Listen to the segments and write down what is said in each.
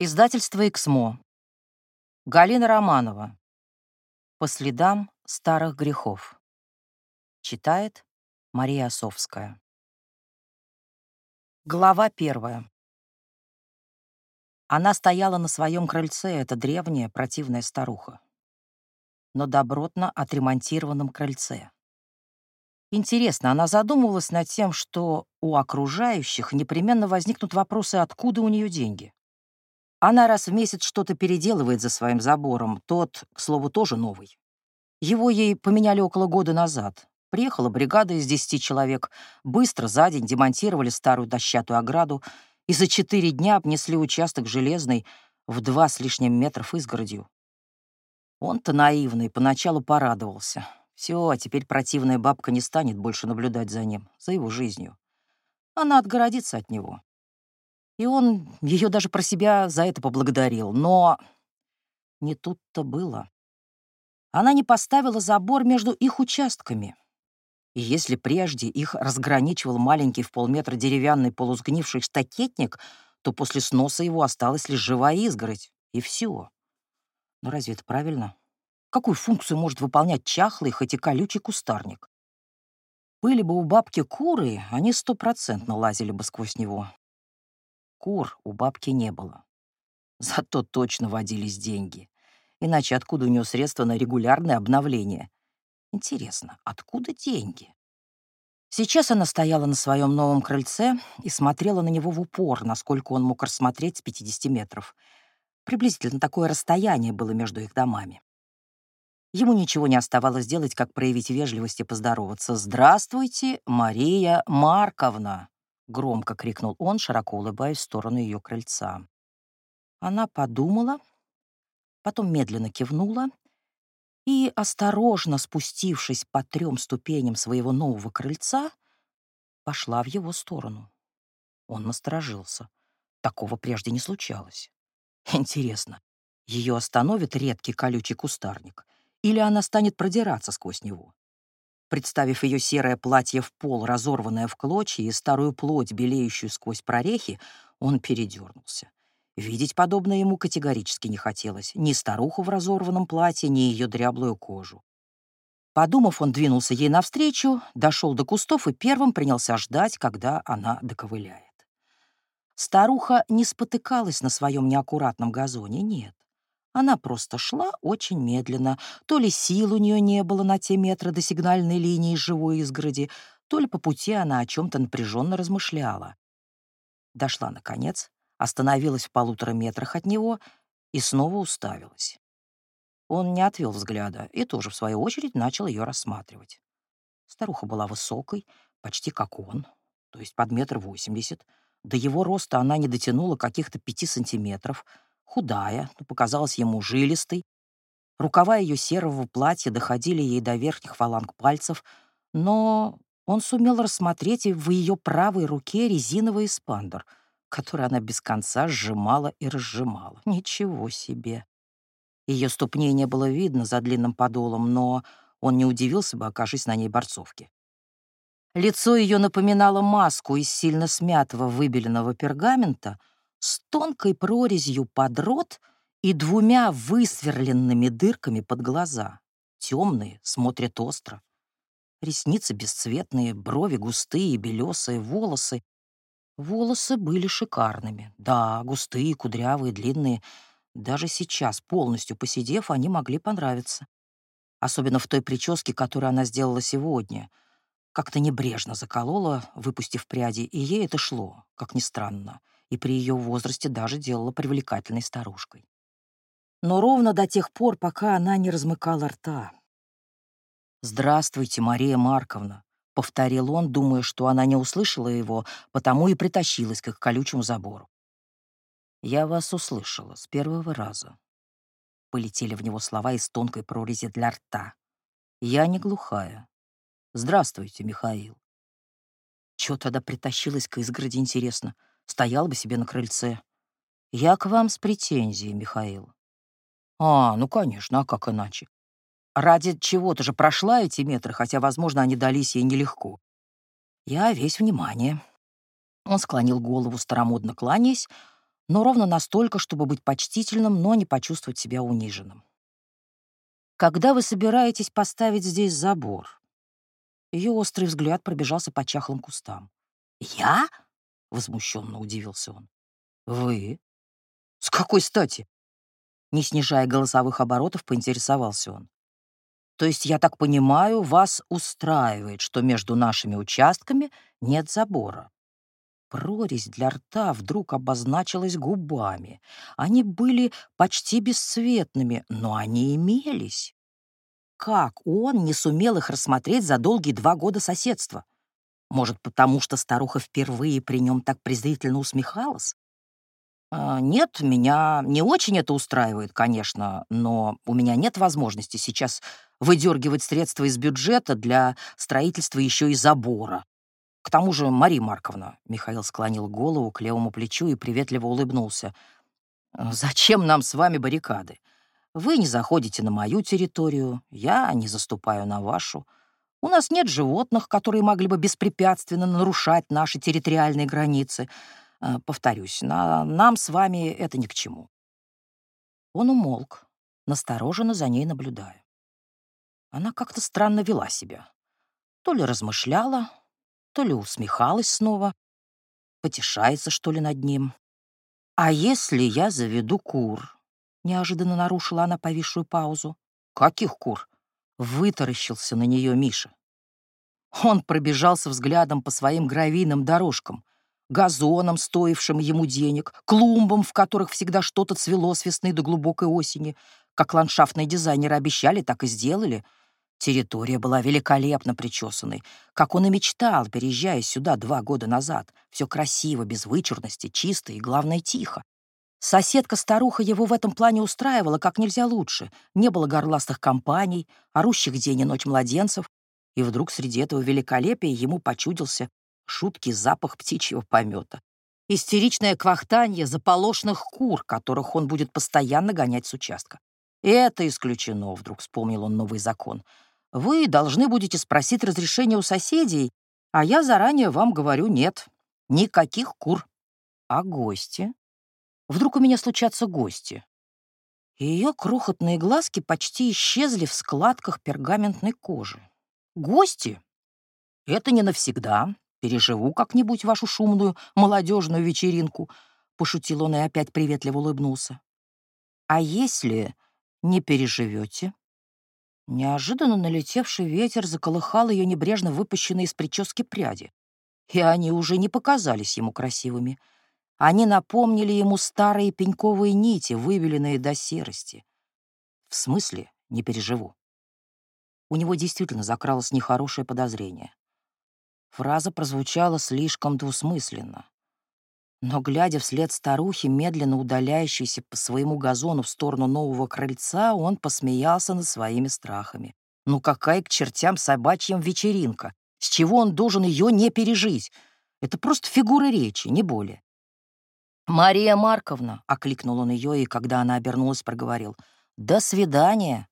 Издательство «Эксмо». Галина Романова. «По следам старых грехов». Читает Мария Осовская. Глава первая. Она стояла на своем крыльце, эта древняя противная старуха. Но добротно отремонтированном крыльце. Интересно, она задумывалась над тем, что у окружающих непременно возникнут вопросы, откуда у нее деньги. Она раз в месяц что-то переделывает за своим забором. Тот, к слову, тоже новый. Его ей поменяли около года назад. Приехала бригада из десяти человек. Быстро за день демонтировали старую дощатую ограду и за четыре дня обнесли участок железный в два с лишним метров изгородью. Он-то наивный, поначалу порадовался. Все, а теперь противная бабка не станет больше наблюдать за ним, за его жизнью. Она отгородится от него. И он ее даже про себя за это поблагодарил. Но не тут-то было. Она не поставила забор между их участками. И если прежде их разграничивал маленький в полметра деревянный полусгнивший штакетник, то после сноса его осталась лишь живая изгородь. И все. Но разве это правильно? Какую функцию может выполнять чахлый, хоть и колючий кустарник? Были бы у бабки куры, они стопроцентно лазили бы сквозь него. Кур у бабки не было. Зато точно водились деньги. Иначе откуда у нее средства на регулярное обновление? Интересно, откуда деньги? Сейчас она стояла на своем новом крыльце и смотрела на него в упор, насколько он мог рассмотреть с 50 метров. Приблизительно такое расстояние было между их домами. Ему ничего не оставалось делать, как проявить вежливость и поздороваться. «Здравствуйте, Мария Марковна!» — громко крикнул он, широко улыбаясь в сторону ее крыльца. Она подумала, потом медленно кивнула и, осторожно спустившись по трем ступеням своего нового крыльца, пошла в его сторону. Он насторожился. Такого прежде не случалось. Интересно, ее остановит редкий колючий кустарник, или она станет продираться сквозь него? Представив ее серое платье в пол, разорванное в клочья и старую плоть, белеющую сквозь прорехи, он передернулся. Видеть подобное ему категорически не хотелось. Ни старуху в разорванном платье, ни ее дряблую кожу. Подумав, он двинулся ей навстречу, дошел до кустов и первым принялся ждать, когда она доковыляет. Старуха не спотыкалась на своем неаккуратном газоне, нет. Она просто шла очень медленно. То ли сил у нее не было на те метры до сигнальной линии живой изгороди, то ли по пути она о чем-то напряженно размышляла. Дошла, наконец, остановилась в полутора метрах от него и снова уставилась. Он не отвел взгляда и тоже, в свою очередь, начал ее рассматривать. Старуха была высокой, почти как он, то есть под метр восемьдесят. До его роста она не дотянула каких-то пяти сантиметров — худая, но показалась ему жилистой. Рукава ее серого платья доходили ей до верхних фаланг пальцев, но он сумел рассмотреть в ее правой руке резиновый эспандер, который она без конца сжимала и разжимала. Ничего себе! Ее ступней не было видно за длинным подолом, но он не удивился бы, окажись на ней борцовки. Лицо ее напоминало маску из сильно смятого выбеленного пергамента — с тонкой прорезью под рот и двумя высверленными дырками под глаза. Темные, смотрят остро. Ресницы бесцветные, брови густые, белесые, волосы. Волосы были шикарными. Да, густые, кудрявые, длинные. Даже сейчас, полностью посидев, они могли понравиться. Особенно в той прическе, которую она сделала сегодня. Как-то небрежно заколола, выпустив пряди, и ей это шло, как ни странно и при ее возрасте даже делала привлекательной старушкой. Но ровно до тех пор, пока она не размыкала рта. «Здравствуйте, Мария Марковна», — повторил он, думая, что она не услышала его, потому и притащилась к их колючему забору. «Я вас услышала с первого раза». Полетели в него слова из тонкой прорези для рта. «Я не глухая. Здравствуйте, Михаил». Чего тогда притащилась к изгороди, интересно? Стоял бы себе на крыльце. Я к вам с претензией, Михаил. А, ну, конечно, а как иначе? Ради чего-то же прошла эти метры, хотя, возможно, они дались ей нелегко. Я весь внимание. Он склонил голову, старомодно кланяясь, но ровно настолько, чтобы быть почтительным, но не почувствовать себя униженным. «Когда вы собираетесь поставить здесь забор?» Ее острый взгляд пробежался по чахлым кустам. «Я?» — возмущенно удивился он. «Вы? С какой стати?» Не снижая голосовых оборотов, поинтересовался он. «То есть, я так понимаю, вас устраивает, что между нашими участками нет забора?» Прорезь для рта вдруг обозначилась губами. Они были почти бесцветными, но они имелись. Как он не сумел их рассмотреть за долгие два года соседства? Может, потому что старуха впервые при нем так презрительно усмехалась? А, нет, меня не очень это устраивает, конечно, но у меня нет возможности сейчас выдергивать средства из бюджета для строительства еще и забора. К тому же, Мария Марковна, Михаил склонил голову к левому плечу и приветливо улыбнулся. Зачем нам с вами баррикады? Вы не заходите на мою территорию, я не заступаю на вашу. У нас нет животных, которые могли бы беспрепятственно нарушать наши территориальные границы. Э, повторюсь, на, нам с вами это ни к чему». Он умолк, настороженно за ней наблюдая. Она как-то странно вела себя. То ли размышляла, то ли усмехалась снова, потешается, что ли, над ним. «А если я заведу кур?» — неожиданно нарушила она повисшую паузу. «Каких кур?» Вытаращился на нее Миша. Он пробежался взглядом по своим гравийным дорожкам, газонам, стоившим ему денег, клумбам, в которых всегда что-то цвело с весны до глубокой осени. Как ландшафтные дизайнеры обещали, так и сделали. Территория была великолепно причесанной, как он и мечтал, переезжая сюда два года назад. Все красиво, без вычурности, чисто и, главное, тихо. Соседка-старуха его в этом плане устраивала как нельзя лучше. Не было горластых компаний, орущих день и ночь младенцев. И вдруг среди этого великолепия ему почудился шуткий запах птичьего помета. Истеричное квахтанье заполошных кур, которых он будет постоянно гонять с участка. Это исключено, вдруг вспомнил он новый закон. Вы должны будете спросить разрешения у соседей, а я заранее вам говорю нет, никаких кур. А гости? Вдруг у меня случатся гости. Ее крохотные глазки почти исчезли в складках пергаментной кожи. Гости? Это не навсегда. Переживу как-нибудь вашу шумную молодежную вечеринку, пошутил он и опять приветливо улыбнулся. А если не переживете? Неожиданно налетевший ветер заколыхал ее небрежно выпущенные из прически пряди, и они уже не показались ему красивыми — они напомнили ему старые пеньковые нити, выбеленные до серости. В смысле, не переживу. У него действительно закралось нехорошее подозрение. Фраза прозвучала слишком двусмысленно. Но, глядя вслед старухи, медленно удаляющейся по своему газону в сторону нового крыльца, он посмеялся над своими страхами. Ну какая к чертям собачьим вечеринка? С чего он должен ее не пережить? Это просто фигура речи, не более. «Мария Марковна!» — окликнул он ее, и когда она обернулась, проговорил. «До свидания!»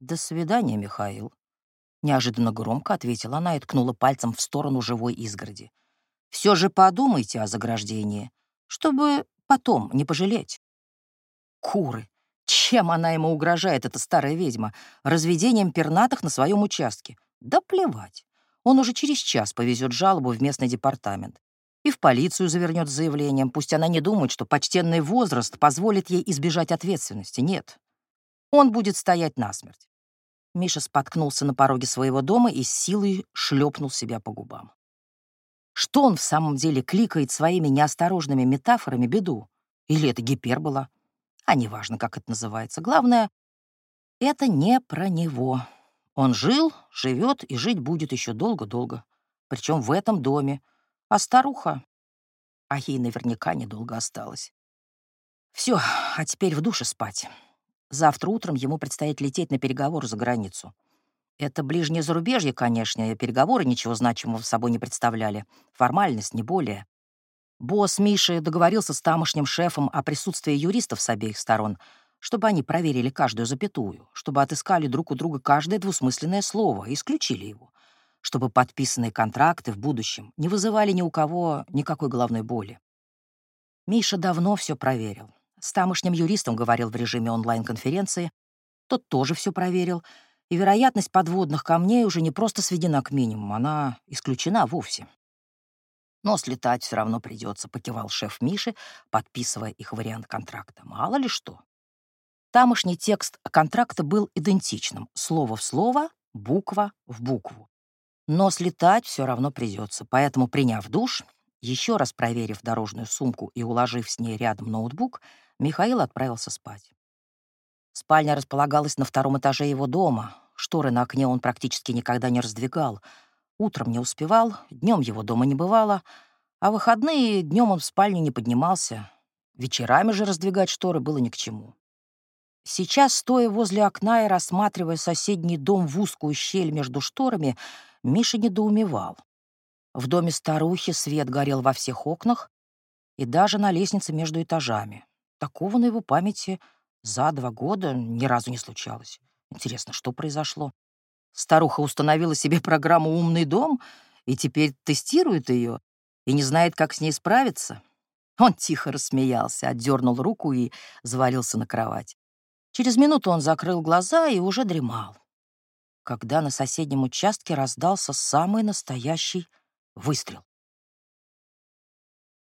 «До свидания, Михаил!» Неожиданно громко ответила она и ткнула пальцем в сторону живой изгороди. «Все же подумайте о заграждении, чтобы потом не пожалеть». Куры! Чем она ему угрожает, эта старая ведьма? Разведением пернатых на своем участке? Да плевать. Он уже через час повезет жалобу в местный департамент и в полицию завернет с заявлением. Пусть она не думает, что почтенный возраст позволит ей избежать ответственности. Нет. Он будет стоять насмерть. Миша споткнулся на пороге своего дома и с силой шлепнул себя по губам. Что он в самом деле кликает своими неосторожными метафорами беду? Или это гипербола? А неважно, как это называется. Главное, это не про него. Он жил, живет и жить будет еще долго-долго. Причем в этом доме, а старуха? А ей наверняка недолго осталось. Все, а теперь в душе спать. Завтра утром ему предстоит лететь на переговоры за границу. Это ближнее зарубежье, конечно, и переговоры ничего значимого в собой не представляли. Формальность, не более. Босс Миши договорился с тамошним шефом о присутствии юристов с обеих сторон, чтобы они проверили каждую запятую, чтобы отыскали друг у друга каждое двусмысленное слово и исключили его чтобы подписанные контракты в будущем не вызывали ни у кого никакой головной боли. Миша давно все проверил. С тамошним юристом говорил в режиме онлайн-конференции. Тот тоже все проверил. И вероятность подводных камней уже не просто сведена к минимуму, она исключена вовсе. Но слетать все равно придется, покивал шеф Миши, подписывая их вариант контракта. Мало ли что. Тамошний текст контракта был идентичным, слово в слово, буква в букву. Но слетать все равно придется, поэтому, приняв душ, еще раз проверив дорожную сумку и уложив с ней рядом ноутбук, Михаил отправился спать. Спальня располагалась на втором этаже его дома. Шторы на окне он практически никогда не раздвигал. Утром не успевал, днем его дома не бывало, а выходные днем он в спальню не поднимался. Вечерами же раздвигать шторы было ни к чему. Сейчас, стоя возле окна и рассматривая соседний дом в узкую щель между шторами, Миша недоумевал. В доме старухи свет горел во всех окнах и даже на лестнице между этажами. Такого на его памяти за два года ни разу не случалось. Интересно, что произошло? Старуха установила себе программу «Умный дом» и теперь тестирует ее и не знает, как с ней справиться. Он тихо рассмеялся, отдернул руку и завалился на кровать. Через минуту он закрыл глаза и уже дремал, когда на соседнем участке раздался самый настоящий выстрел.